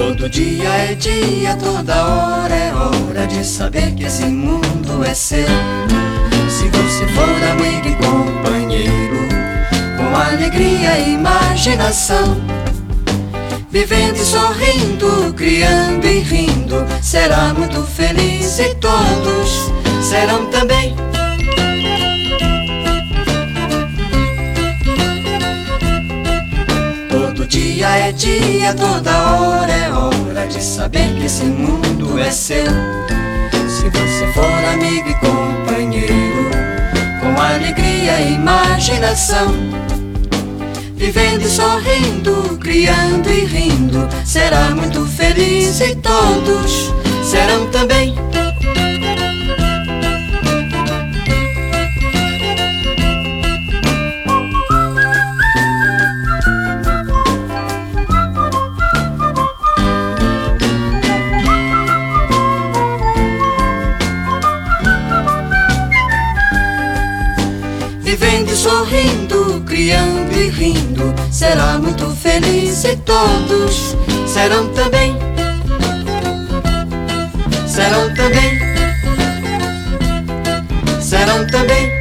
Todo dia é dia, toda hora é hora de saber que esse mundo é seu. Se você for amigo e companheiro, com alegria e imaginação, vivendo e sorrindo, criando e rindo, será muito feliz e todos serão também. Dia é dia, toda hora é hora de saber que esse mundo é seu. Se você for amigo e companheiro, com alegria e imaginação, vivendo e sorrindo, criando e rindo, será muito feliz e todos serão também. Vivendo e sorrindo, criando e rindo, será muito feliz e todos serão também. Serão também. Serão também.